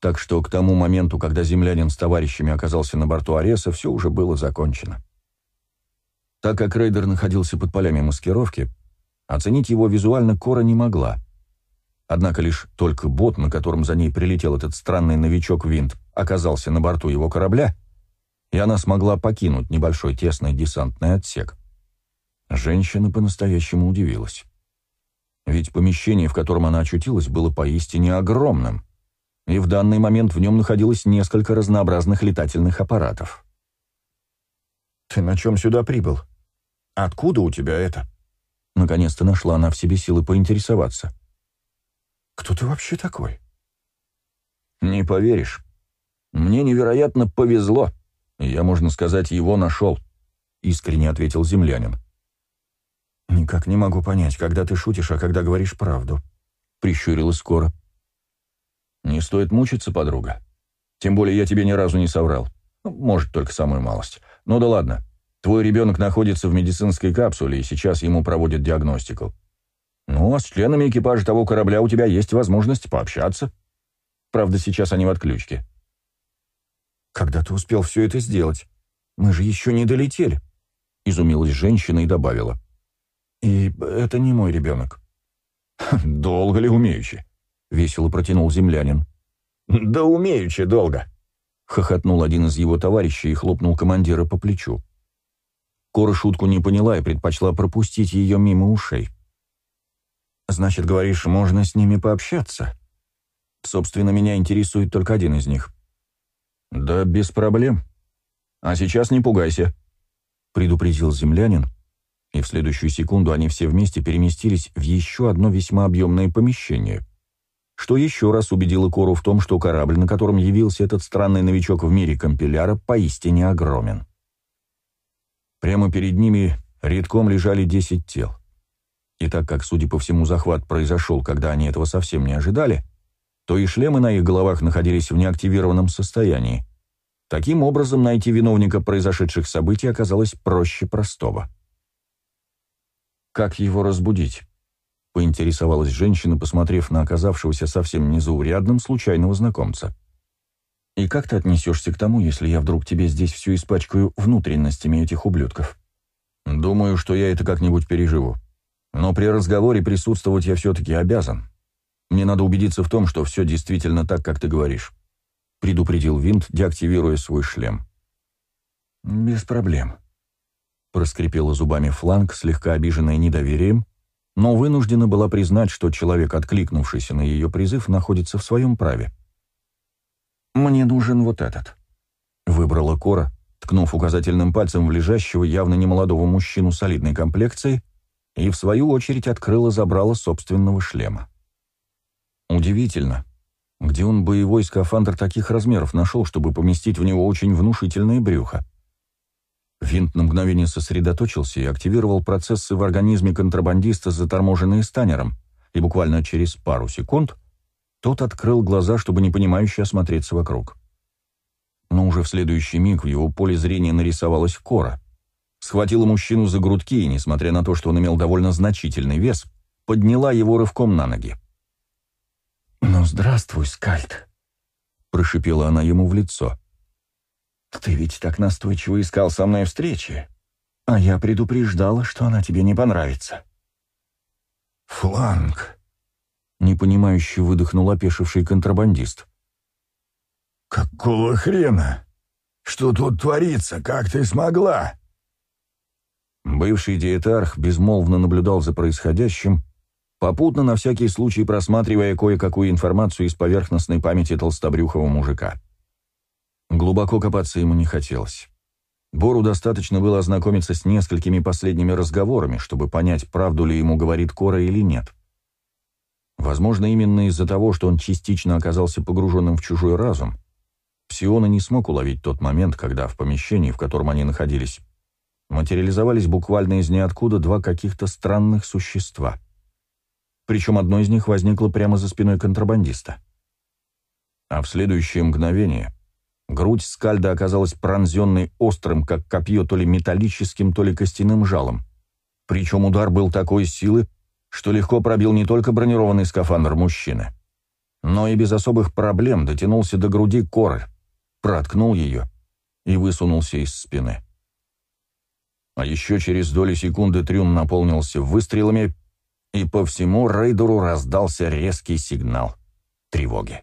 Так что к тому моменту, когда землянин с товарищами оказался на борту Ареса, все уже было закончено. Так как рейдер находился под полями маскировки, оценить его визуально Кора не могла — Однако лишь только бот, на котором за ней прилетел этот странный новичок Винт, оказался на борту его корабля, и она смогла покинуть небольшой тесный десантный отсек. Женщина по-настоящему удивилась. Ведь помещение, в котором она очутилась, было поистине огромным, и в данный момент в нем находилось несколько разнообразных летательных аппаратов. «Ты на чем сюда прибыл? Откуда у тебя это?» Наконец-то нашла она в себе силы поинтересоваться. Кто ты вообще такой?» «Не поверишь. Мне невероятно повезло. Я, можно сказать, его нашел», — искренне ответил землянин. «Никак не могу понять, когда ты шутишь, а когда говоришь правду», — прищурилась скоро. «Не стоит мучиться, подруга. Тем более я тебе ни разу не соврал. Может, только самую малость. Ну да ладно. Твой ребенок находится в медицинской капсуле, и сейчас ему проводят диагностику. Ну, а с членами экипажа того корабля у тебя есть возможность пообщаться. Правда, сейчас они в отключке. Когда ты успел все это сделать? Мы же еще не долетели. Изумилась женщина и добавила. И это не мой ребенок. Долго ли умеючи? Весело протянул землянин. Да умеючи долго. Хохотнул один из его товарищей и хлопнул командира по плечу. Кора шутку не поняла и предпочла пропустить ее мимо ушей. Значит, говоришь, можно с ними пообщаться? Собственно, меня интересует только один из них. Да без проблем. А сейчас не пугайся, предупредил землянин, и в следующую секунду они все вместе переместились в еще одно весьма объемное помещение, что еще раз убедило Кору в том, что корабль, на котором явился этот странный новичок в мире компиляра, поистине огромен. Прямо перед ними редком лежали десять тел. И так как, судя по всему, захват произошел, когда они этого совсем не ожидали, то и шлемы на их головах находились в неактивированном состоянии. Таким образом, найти виновника произошедших событий оказалось проще простого. «Как его разбудить?» — поинтересовалась женщина, посмотрев на оказавшегося совсем незаурядным случайного знакомца. «И как ты отнесешься к тому, если я вдруг тебе здесь все испачкаю внутренностями этих ублюдков?» «Думаю, что я это как-нибудь переживу», но при разговоре присутствовать я все-таки обязан. Мне надо убедиться в том, что все действительно так, как ты говоришь», — предупредил Винт, деактивируя свой шлем. «Без проблем», — проскрипела зубами фланг, слегка обиженная недоверием, но вынуждена была признать, что человек, откликнувшийся на ее призыв, находится в своем праве. «Мне нужен вот этот», — выбрала Кора, ткнув указательным пальцем в лежащего явно немолодого мужчину солидной комплекции, и в свою очередь открыла забрала собственного шлема. Удивительно, где он боевой скафандр таких размеров нашел, чтобы поместить в него очень внушительное брюхо. Винт на мгновение сосредоточился и активировал процессы в организме контрабандиста, заторможенные станером, и буквально через пару секунд тот открыл глаза, чтобы непонимающе осмотреться вокруг. Но уже в следующий миг в его поле зрения нарисовалась кора. Схватила мужчину за грудки и, несмотря на то, что он имел довольно значительный вес, подняла его рывком на ноги. «Ну, здравствуй, Скальд», — прошипела она ему в лицо. «Ты ведь так настойчиво искал со мной встречи, а я предупреждала, что она тебе не понравится». «Фланг», — непонимающе выдохнул опешивший контрабандист. «Какого хрена? Что тут творится? Как ты смогла?» Бывший диетарх безмолвно наблюдал за происходящим, попутно на всякий случай просматривая кое-какую информацию из поверхностной памяти толстобрюхого мужика. Глубоко копаться ему не хотелось. Бору достаточно было ознакомиться с несколькими последними разговорами, чтобы понять, правду ли ему говорит Кора или нет. Возможно, именно из-за того, что он частично оказался погруженным в чужой разум, Псиона не смог уловить тот момент, когда в помещении, в котором они находились, материализовались буквально из ниоткуда два каких-то странных существа — причем одно из них возникло прямо за спиной контрабандиста. А в следующее мгновение грудь скальда оказалась пронзенной острым, как копье, то ли металлическим, то ли костяным жалом. Причем удар был такой силы, что легко пробил не только бронированный скафандр мужчины, но и без особых проблем дотянулся до груди коры, проткнул ее и высунулся из спины. А еще через доли секунды трюм наполнился выстрелами, и по всему рейдеру раздался резкий сигнал тревоги.